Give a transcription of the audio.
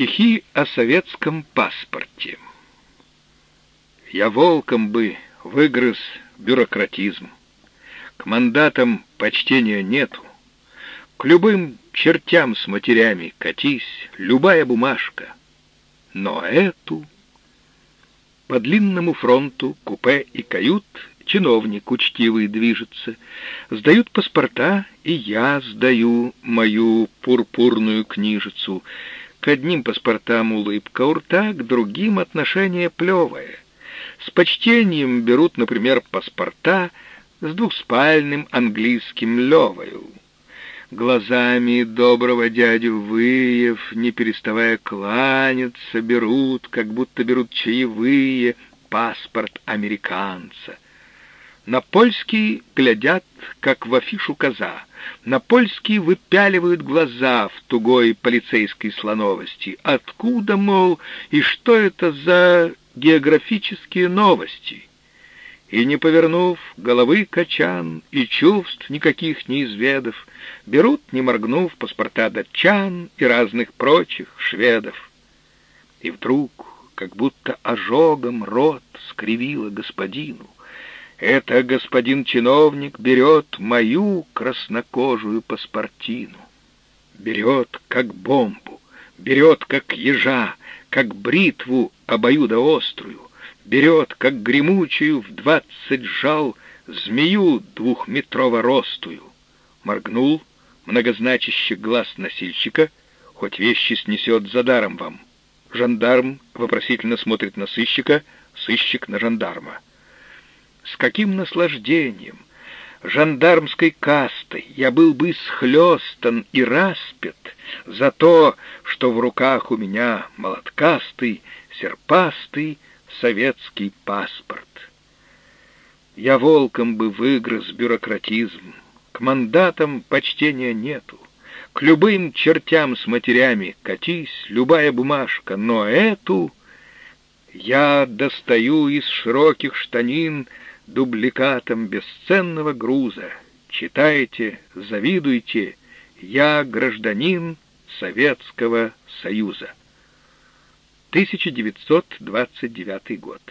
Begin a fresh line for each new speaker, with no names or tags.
Стихи о советском паспорте. Я волком бы выгрыз бюрократизм. К мандатам почтения нету. К любым чертям с матерями катись, любая бумажка. Но эту... По длинному фронту купе и кают чиновник учтивый движется. Сдают паспорта, и я сдаю мою пурпурную книжицу. К одним паспортам улыбка у рта, к другим отношение плевое. С почтением берут, например, паспорта с двухспальным английским левою. Глазами доброго дядю Выев, не переставая кланяться, берут, как будто берут чаевые, паспорт американца. На польский глядят, как в афишу коза. На польский выпяливают глаза в тугой полицейской слоновости. Откуда, мол, и что это за географические новости? И не повернув головы качан и чувств никаких не изведав, берут, не моргнув, паспорта датчан и разных прочих шведов. И вдруг, как будто ожогом рот скривило господину, это господин чиновник берет мою краснокожую паспортину. Берет, как бомбу, берет, как ежа, как бритву обоюдоострую, берет, как гремучую в двадцать жал змею двухметрово ростую. Моргнул многозначащий глаз носильщика, хоть вещи снесет за даром вам. Жандарм вопросительно смотрит на сыщика, сыщик на жандарма. Каким наслаждением, жандармской кастой я был бы схлестан и распят за то, что в руках у меня молоткастый, серпастый советский паспорт. Я волком бы выгрыз бюрократизм, к мандатам почтения нету, к любым чертям с матерями катись, любая бумажка, но эту я достаю из широких штанин дубликатом бесценного груза. Читайте, завидуйте, я гражданин Советского Союза. 1929 год.